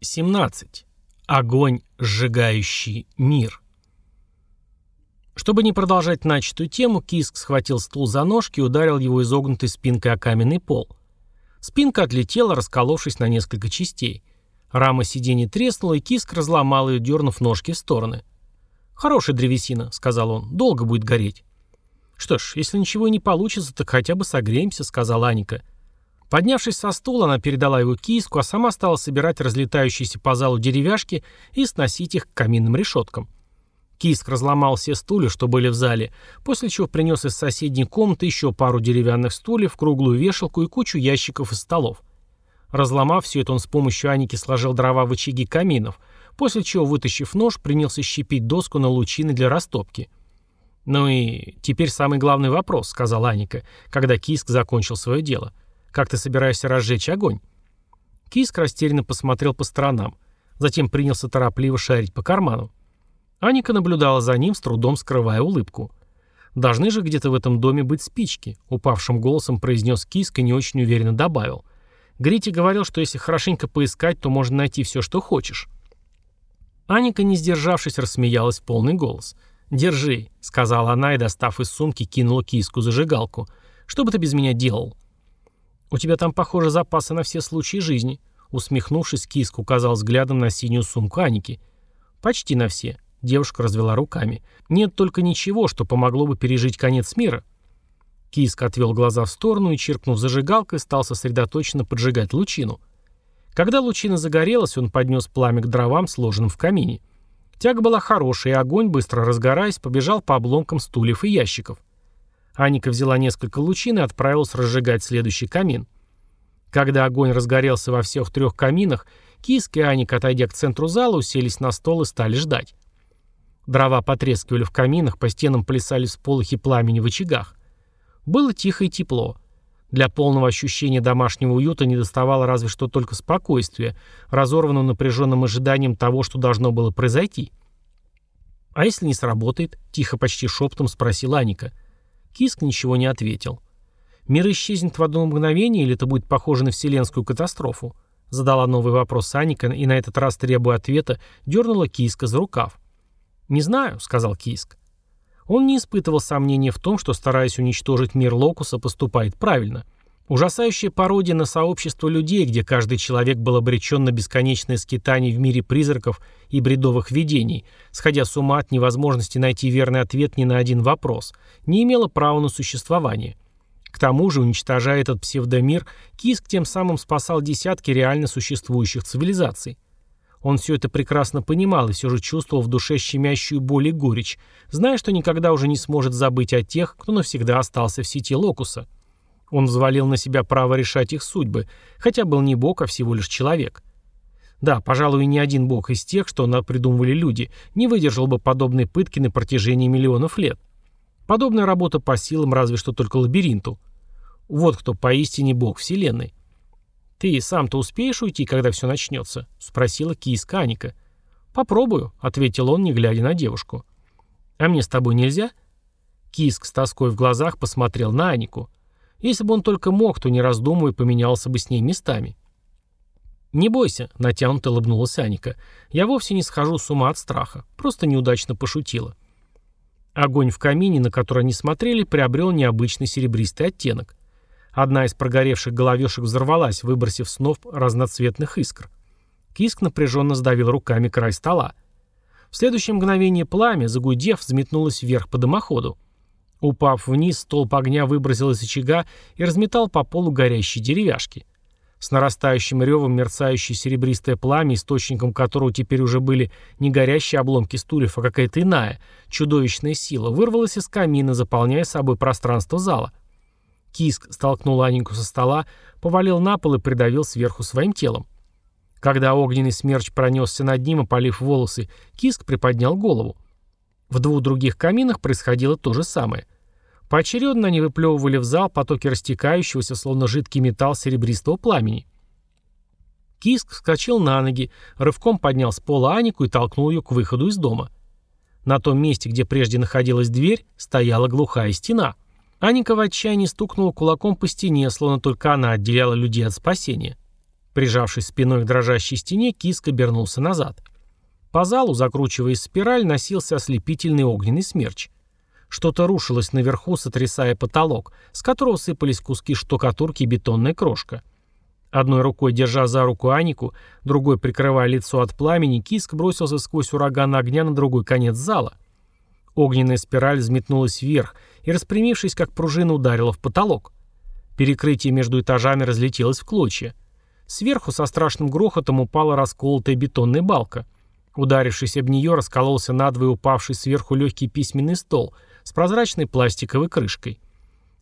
17. Огонь, сжигающий мир. Чтобы не продолжать начатую тему, Киск схватил стул за ножки и ударил его изогнутой спинкой о каменный пол. Спинка отлетела, расколовшись на несколько частей. Рама сиденья треснула, и Киск разломал ее, дернув ножки в стороны. «Хорошая древесина», — сказал он, — «долго будет гореть». «Что ж, если ничего и не получится, так хотя бы согреемся», — сказала Аника. Поднявшись со стула, она передала его киску, а сама стала собирать разлетающиеся по залу деревяшки и сносить их к каминным решеткам. Киск разломал все стулья, что были в зале, после чего принес из соседней комнаты еще пару деревянных стульев, круглую вешалку и кучу ящиков и столов. Разломав все это, он с помощью Аники сложил дрова в очаги каминов, после чего, вытащив нож, принялся щепить доску на лучины для растопки. «Ну и теперь самый главный вопрос», — сказала Аника, когда Киск закончил свое дело — как ты собираешься разжечь огонь?» Киск растерянно посмотрел по сторонам. Затем принялся торопливо шарить по карману. Аника наблюдала за ним, с трудом скрывая улыбку. «Должны же где-то в этом доме быть спички», — упавшим голосом произнес Киск и не очень уверенно добавил. Грити говорил, что если хорошенько поискать, то можно найти все, что хочешь. Аника, не сдержавшись, рассмеялась в полный голос. «Держи», — сказала она и, достав из сумки, кинула киску зажигалку. «Что бы ты без меня делал?» «У тебя там, похоже, запасы на все случаи жизни», усмехнувшись, Киск указал взглядом на синюю сумку Аники. «Почти на все», — девушка развела руками. «Нет только ничего, что помогло бы пережить конец мира». Киск отвел глаза в сторону и, черкнув зажигалкой, стал сосредоточенно поджигать лучину. Когда лучина загорелась, он поднес пламя к дровам, сложенным в камине. Тяга была хорошая, и огонь, быстро разгораясь, побежал по обломкам стульев и ящиков. Аника взяла несколько лучин и отправилась разжигать следующий камин. Когда огонь разгорелся во всех трех каминах, Киск и Аника, отойдя к центру зала, уселись на стол и стали ждать. Дрова потрескивали в каминах, по стенам плясали всполохи пламени в очагах. Было тихо и тепло. Для полного ощущения домашнего уюта не доставало разве что только спокойствия, разорванного напряженным ожиданием того, что должно было произойти. «А если не сработает?» — тихо, почти шептом спросила Аника. — Киск ничего не ответил. «Мир исчезнет в одно мгновение, или это будет похоже на вселенскую катастрофу?» Задала новый вопрос Аника и на этот раз, требуя ответа, дернула Киска за рукав. «Не знаю», — сказал Киск. Он не испытывал сомнения в том, что, стараясь уничтожить мир Локуса, поступает правильно — Ужасающая пародия на сообщество людей, где каждый человек был обречен на бесконечное скитание в мире призраков и бредовых видений, сходя с ума от невозможности найти верный ответ ни на один вопрос, не имела права на существование. К тому же, уничтожая этот псевдомир, Киск тем самым спасал десятки реально существующих цивилизаций. Он все это прекрасно понимал и все же чувствовал в душе щемящую боль и горечь, зная, что никогда уже не сможет забыть о тех, кто навсегда остался в сети Локуса. Он взвалил на себя право решать их судьбы, хотя был не бог, а всего лишь человек. Да, пожалуй, ни один бог из тех, что придумывали люди, не выдержал бы подобной пытки на протяжении миллионов лет. Подобная работа по силам разве что только лабиринту. Вот кто поистине бог Вселенной. «Ты сам-то успеешь уйти, когда все начнется?» — спросила киска Аника. «Попробую», — ответил он, не глядя на девушку. «А мне с тобой нельзя?» Киск с тоской в глазах посмотрел на Анику. Если бы он только мог, то не раздумывая поменялся бы с ней местами. «Не бойся», — натянуто улыбнулась Аника. «Я вовсе не схожу с ума от страха. Просто неудачно пошутила». Огонь в камине, на который они смотрели, приобрел необычный серебристый оттенок. Одна из прогоревших головешек взорвалась, выбросив снов разноцветных искр. Киск напряженно сдавил руками край стола. В следующее мгновение пламя, загудев, взметнулось вверх по дымоходу. Упав вниз, столб огня выбросил из очага и разметал по полу горящие деревяшки. С нарастающим ревом мерцающее серебристое пламя, источником которого теперь уже были не горящие обломки стульев, а какая-то иная, чудовищная сила, вырвалась из камина, заполняя собой пространство зала. Киск столкнул Аненьку со стола, повалил на пол и придавил сверху своим телом. Когда огненный смерч пронесся над ним, опалив волосы, Киск приподнял голову. В двух других каминах происходило то же самое. Поочередно они выплевывали в зал потоки растекающегося, словно жидкий металл серебристого пламени. Киск вскочил на ноги, рывком поднял с пола Анику и толкнул ее к выходу из дома. На том месте, где прежде находилась дверь, стояла глухая стена. Аника в отчаянии стукнула кулаком по стене, словно только она отделяла людей от спасения. Прижавшись спиной к дрожащей стене, киск обернулся назад. По залу, закручиваясь спираль, носился ослепительный огненный смерч. Что-то рушилось наверху, сотрясая потолок, с которого сыпались куски штукатурки и бетонная крошка. Одной рукой, держа за руку Анику, другой прикрывая лицо от пламени, Киск бросился сквозь ураган огня на другой конец зала. Огненная спираль взметнулась вверх и, распрямившись, как пружина, ударила в потолок. Перекрытие между этажами разлетелось в клочья. Сверху со страшным грохотом упала расколотая бетонная балка. Ударившись об нее, раскололся надвое упавший сверху легкий письменный стол с прозрачной пластиковой крышкой.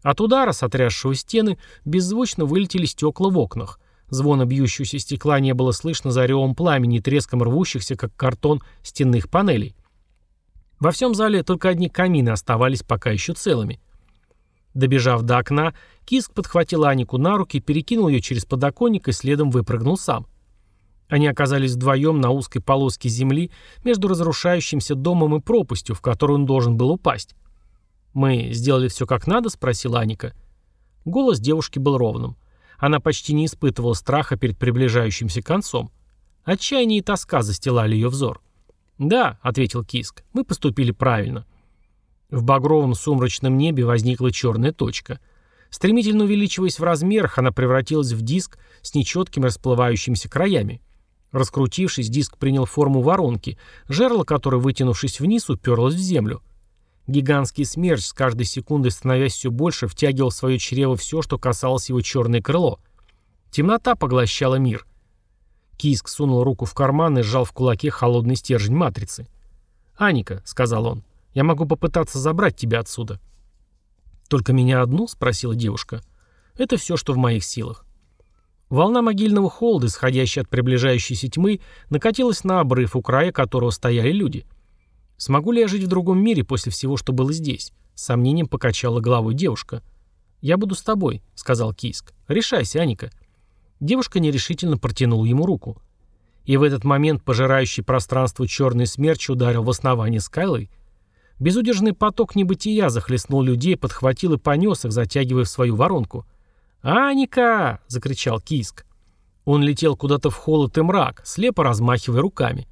От удара, сотрясшего стены, беззвучно вылетели стекла в окнах. Звона бьющегося стекла не было слышно за ревом пламени и треском рвущихся, как картон, стенных панелей. Во всем зале только одни камины оставались пока еще целыми. Добежав до окна, Киск подхватил Анику на руки, перекинул ее через подоконник и следом выпрыгнул сам. Они оказались вдвоем на узкой полоске земли между разрушающимся домом и пропастью, в которую он должен был упасть. «Мы сделали все как надо?» — спросила Аника. Голос девушки был ровным. Она почти не испытывала страха перед приближающимся концом. Отчаяние и тоска застилали ее взор. «Да», — ответил Киск, — «мы поступили правильно». В багровом сумрачном небе возникла черная точка. Стремительно увеличиваясь в размерах, она превратилась в диск с нечеткими расплывающимися краями. Раскрутившись, диск принял форму воронки, жерло которой, вытянувшись вниз, уперлось в землю. Гигантский смерч, с каждой секундой становясь все больше, втягивал в свое чрево все, что касалось его черное крыло. Темнота поглощала мир. Киск сунул руку в карман и сжал в кулаке холодный стержень матрицы. «Аника», — сказал он, — «я могу попытаться забрать тебя отсюда». «Только меня одну?» — спросила девушка. «Это все, что в моих силах». Волна могильного холода, исходящая от приближающейся тьмы, накатилась на обрыв, у края которого стояли люди — Смогу ли я жить в другом мире после всего, что было здесь? С сомнением покачала головой девушка. «Я буду с тобой», — сказал Киск. «Решайся, Аника». Девушка нерешительно протянула ему руку. И в этот момент пожирающий пространство черный смерч ударил в основание скалы. Безудержный поток небытия захлестнул людей, подхватил и понес их, затягивая в свою воронку. «Аника!» — закричал Киск. Он летел куда-то в холод и мрак, слепо размахивая руками.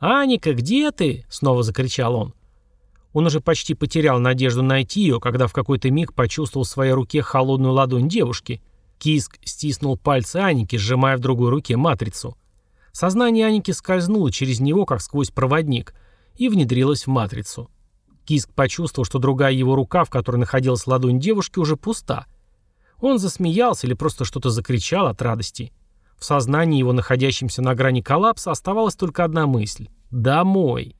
«Аника, где ты?» — снова закричал он. Он уже почти потерял надежду найти ее, когда в какой-то миг почувствовал в своей руке холодную ладонь девушки. Киск стиснул пальцы Аники, сжимая в другой руке матрицу. Сознание Аники скользнуло через него, как сквозь проводник, и внедрилось в матрицу. Киск почувствовал, что другая его рука, в которой находилась ладонь девушки, уже пуста. Он засмеялся или просто что-то закричал от радости. В сознании его, находящемся на грани коллапса, оставалась только одна мысль. «Домой!»